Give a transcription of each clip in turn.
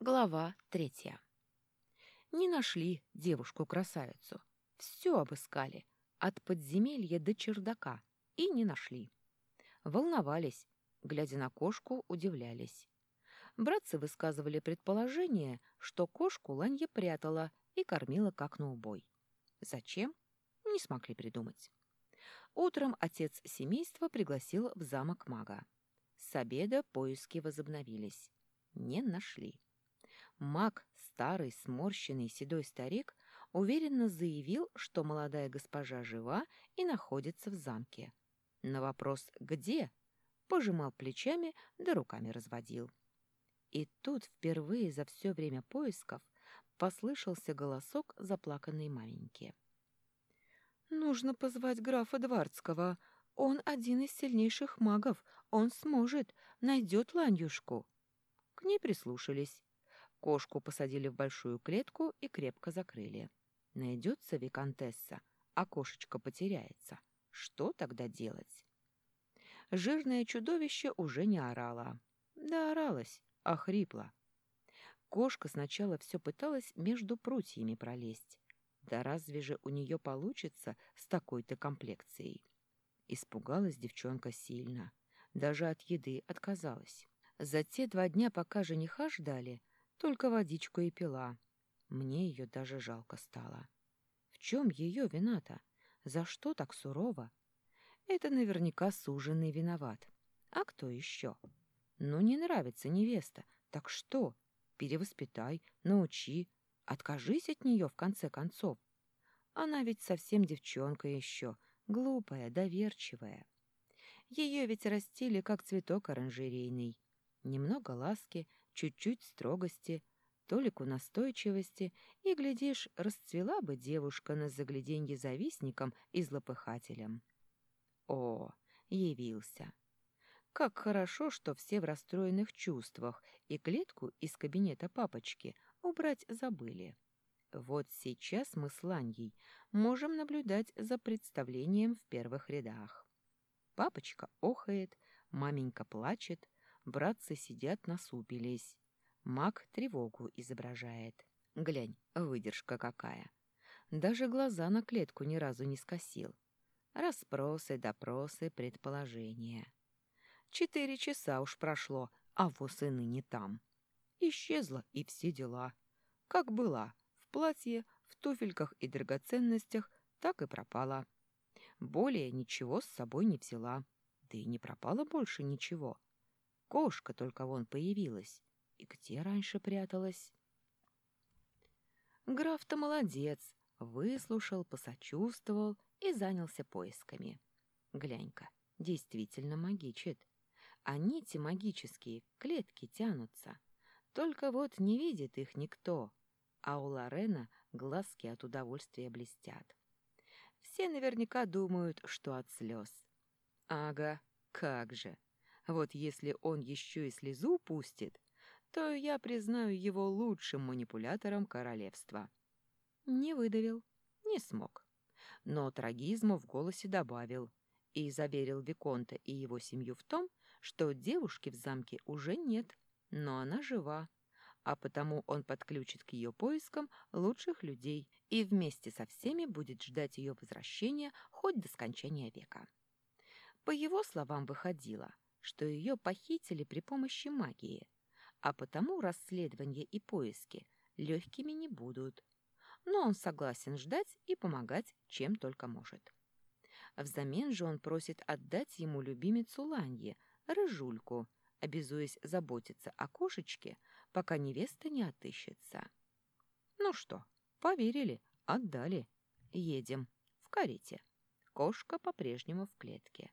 Глава третья. Не нашли девушку-красавицу. Все обыскали, от подземелья до чердака, и не нашли. Волновались, глядя на кошку, удивлялись. Братцы высказывали предположение, что кошку Ланья прятала и кормила как на убой. Зачем? Не смогли придумать. Утром отец семейства пригласил в замок мага. С обеда поиски возобновились. Не нашли. Маг, старый, сморщенный, седой старик, уверенно заявил, что молодая госпожа жива и находится в замке. На вопрос «где?» пожимал плечами да руками разводил. И тут впервые за все время поисков послышался голосок заплаканной маменьки. «Нужно позвать графа Двардского. Он один из сильнейших магов. Он сможет, найдет Ланюшку». К ней прислушались. Кошку посадили в большую клетку и крепко закрыли. Найдется виконтесса, а кошечка потеряется. Что тогда делать? Жирное чудовище уже не орало. Да оралось, а хрипло. Кошка сначала все пыталась между прутьями пролезть. Да разве же у нее получится с такой-то комплекцией? Испугалась девчонка сильно. Даже от еды отказалась. За те два дня, пока жениха ждали, только водичку и пила. Мне ее даже жалко стало. В чем ее вина-то? За что так сурово? Это наверняка суженый виноват. А кто еще? Ну, не нравится невеста. Так что? Перевоспитай, научи. Откажись от нее, в конце концов. Она ведь совсем девчонка еще, глупая, доверчивая. Ее ведь растили, как цветок оранжерейный. Немного ласки, чуть-чуть строгости, толику настойчивости, и, глядишь, расцвела бы девушка на загляденье завистником и злопыхателем. О, явился! Как хорошо, что все в расстроенных чувствах, и клетку из кабинета папочки убрать забыли. Вот сейчас мы с Ланьей можем наблюдать за представлением в первых рядах. Папочка охает, маменька плачет, Братцы сидят, насупились. Маг тревогу изображает. Глянь, выдержка какая. Даже глаза на клетку ни разу не скосил. Расспросы, допросы, предположения. Четыре часа уж прошло, а воз и ныне там. Исчезла и все дела. Как была, в платье, в туфельках и драгоценностях, так и пропала. Более ничего с собой не взяла. Да и не пропало больше ничего. Кошка только вон появилась. И где раньше пряталась? Граф-то молодец. Выслушал, посочувствовал и занялся поисками. Глянь-ка, действительно магичит. А нити магические, клетки тянутся. Только вот не видит их никто. А у Лорена глазки от удовольствия блестят. Все наверняка думают, что от слез. Ага, как же. Вот если он еще и слезу пустит, то я признаю его лучшим манипулятором королевства. Не выдавил, не смог. Но трагизму в голосе добавил и заверил Виконта и его семью в том, что девушки в замке уже нет, но она жива, а потому он подключит к ее поискам лучших людей и вместе со всеми будет ждать ее возвращения хоть до скончания века. По его словам выходило – что ее похитили при помощи магии, а потому расследование и поиски легкими не будут. Но он согласен ждать и помогать, чем только может. Взамен же он просит отдать ему любимицу Ланье, Рыжульку, обязуясь заботиться о кошечке, пока невеста не отыщется. Ну что, поверили, отдали. Едем в карете. Кошка по-прежнему в клетке.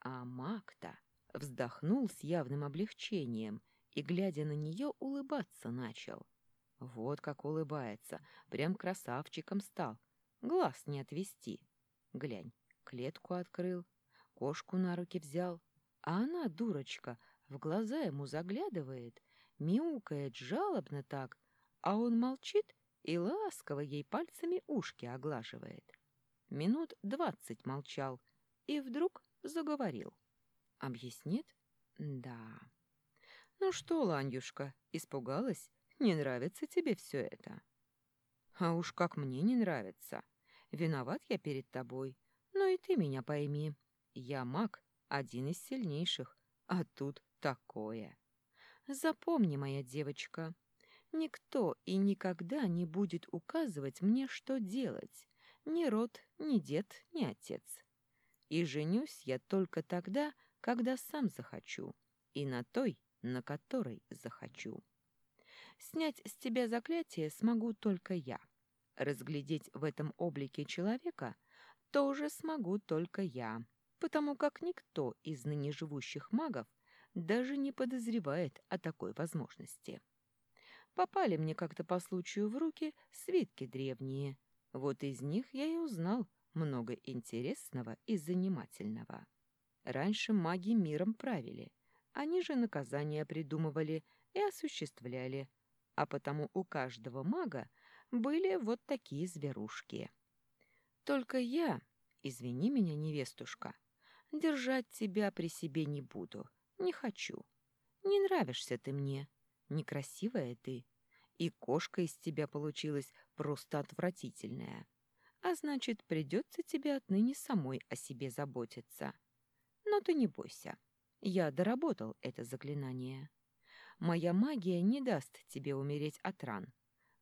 А маг-то... Вздохнул с явным облегчением и, глядя на нее, улыбаться начал. Вот как улыбается, прям красавчиком стал. Глаз не отвести. Глянь, клетку открыл, кошку на руки взял, а она, дурочка, в глаза ему заглядывает, мяукает жалобно так, а он молчит и ласково ей пальцами ушки оглаживает. Минут двадцать молчал и вдруг заговорил. Объяснит? Да. Ну что, Ланюшка, испугалась? Не нравится тебе все это? А уж как мне не нравится. Виноват я перед тобой. Но и ты меня пойми. Я маг, один из сильнейших, а тут такое. Запомни, моя девочка, никто и никогда не будет указывать мне, что делать. Ни род, ни дед, ни отец. И женюсь я только тогда, когда сам захочу, и на той, на которой захочу. Снять с тебя заклятие смогу только я. Разглядеть в этом облике человека тоже смогу только я, потому как никто из ныне живущих магов даже не подозревает о такой возможности. Попали мне как-то по случаю в руки свитки древние. Вот из них я и узнал много интересного и занимательного. Раньше маги миром правили, они же наказания придумывали и осуществляли, а потому у каждого мага были вот такие зверушки. Только я, извини меня, невестушка, держать тебя при себе не буду, не хочу. Не нравишься ты мне, некрасивая ты, и кошка из тебя получилась просто отвратительная. А значит, придется тебе отныне самой о себе заботиться. Но ты не бойся, я доработал это заклинание. Моя магия не даст тебе умереть от ран.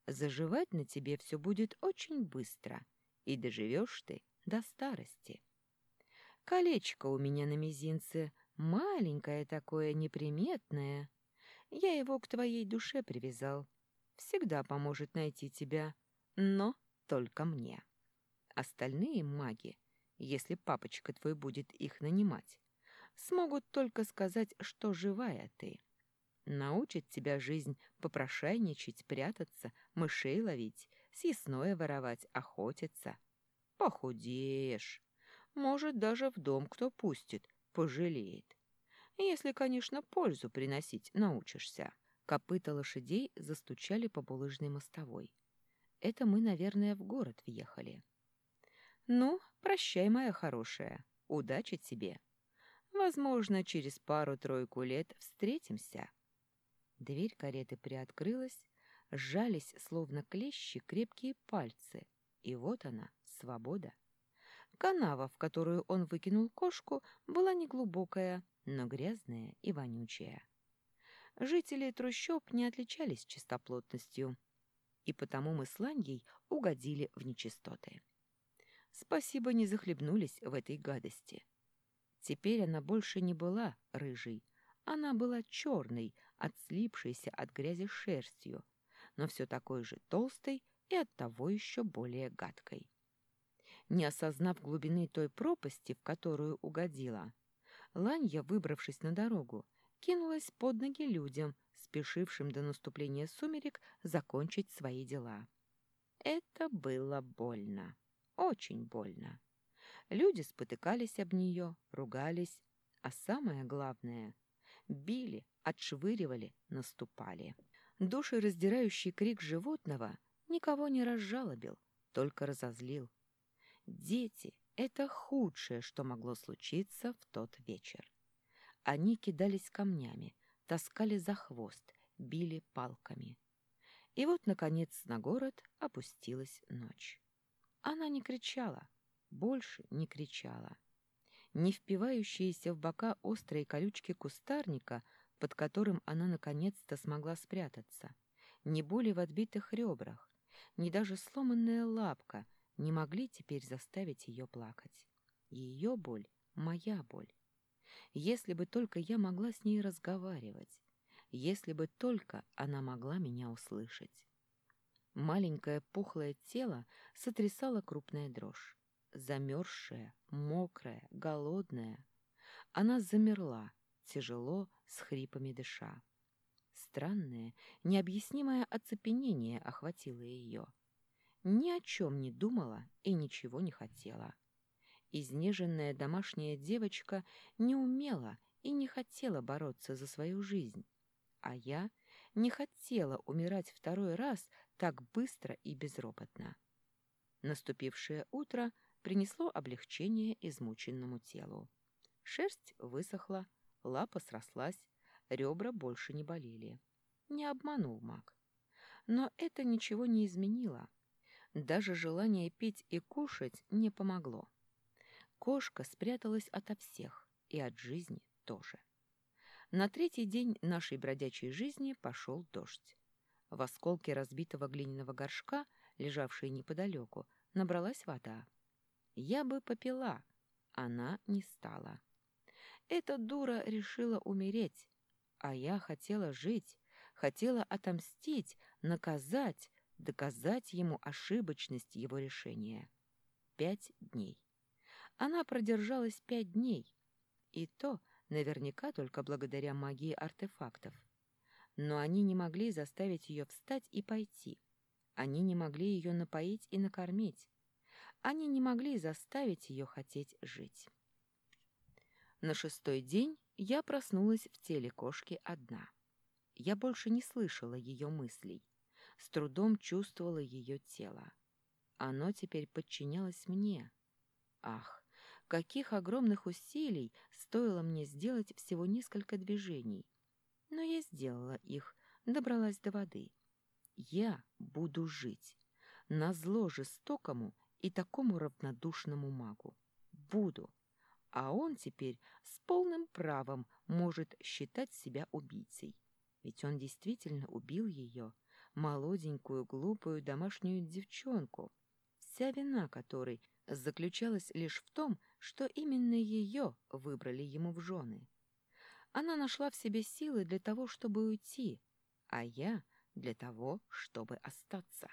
Заживать на тебе все будет очень быстро, и доживешь ты до старости. Колечко у меня на мизинце, маленькое такое, неприметное. Я его к твоей душе привязал. Всегда поможет найти тебя, но только мне. Остальные маги, если папочка твой будет их нанимать, смогут только сказать, что живая ты. Научит тебя жизнь попрошайничать, прятаться, мышей ловить, съестное воровать, охотиться. Похудеешь. Может, даже в дом кто пустит, пожалеет. Если, конечно, пользу приносить научишься. Копыта лошадей застучали по булыжной мостовой. Это мы, наверное, в город въехали. Ну, прощай, моя хорошая. Удачи тебе. Возможно, через пару-тройку лет встретимся. Дверь кареты приоткрылась, сжались, словно клещи, крепкие пальцы. И вот она, свобода. Канава, в которую он выкинул кошку, была неглубокая, но грязная и вонючая. Жители трущоб не отличались чистоплотностью, и потому мы с Ланьей угодили в нечистоты. Спасибо, не захлебнулись в этой гадости. Теперь она больше не была рыжей, она была черной, отслипшейся от грязи шерстью, но все такой же толстой и оттого еще более гадкой. Не осознав глубины той пропасти, в которую угодила, Ланья, выбравшись на дорогу, кинулась под ноги людям, спешившим до наступления сумерек закончить свои дела. Это было больно, очень больно. Люди спотыкались об нее, ругались, а самое главное — били, отшвыривали, наступали. Душераздирающий крик животного никого не разжалобил, только разозлил. Дети — это худшее, что могло случиться в тот вечер. Они кидались камнями, таскали за хвост, били палками. И вот, наконец, на город опустилась ночь. Она не кричала, больше не кричала. Не впивающиеся в бока острые колючки кустарника — под которым она наконец-то смогла спрятаться. Ни боли в отбитых ребрах, ни даже сломанная лапка не могли теперь заставить ее плакать. Ее боль — моя боль. Если бы только я могла с ней разговаривать, если бы только она могла меня услышать. Маленькое пухлое тело сотрясало крупная дрожь. Замерзшая, мокрая, голодная. Она замерла, тяжело, с хрипами дыша. Странное, необъяснимое оцепенение охватило ее. Ни о чем не думала и ничего не хотела. Изнеженная домашняя девочка не умела и не хотела бороться за свою жизнь. А я не хотела умирать второй раз так быстро и безропотно. Наступившее утро принесло облегчение измученному телу. Шерсть высохла, Лапа срослась, ребра больше не болели. Не обманул маг. Но это ничего не изменило. Даже желание пить и кушать не помогло. Кошка спряталась ото всех, и от жизни тоже. На третий день нашей бродячей жизни пошел дождь. В осколке разбитого глиняного горшка, лежавшей неподалеку, набралась вода. Я бы попила, она не стала. Эта дура решила умереть, а я хотела жить, хотела отомстить, наказать, доказать ему ошибочность его решения. Пять дней. Она продержалась пять дней, и то наверняка только благодаря магии артефактов. Но они не могли заставить ее встать и пойти. Они не могли ее напоить и накормить. Они не могли заставить ее хотеть жить. На шестой день я проснулась в теле кошки одна. Я больше не слышала ее мыслей, с трудом чувствовала ее тело. Оно теперь подчинялось мне. Ах, каких огромных усилий стоило мне сделать всего несколько движений. Но я сделала их, добралась до воды. Я буду жить. Назло жестокому и такому равнодушному магу. Буду. А он теперь с полным правом может считать себя убийцей. Ведь он действительно убил ее, молоденькую, глупую домашнюю девчонку, вся вина которой заключалась лишь в том, что именно ее выбрали ему в жены. Она нашла в себе силы для того, чтобы уйти, а я — для того, чтобы остаться.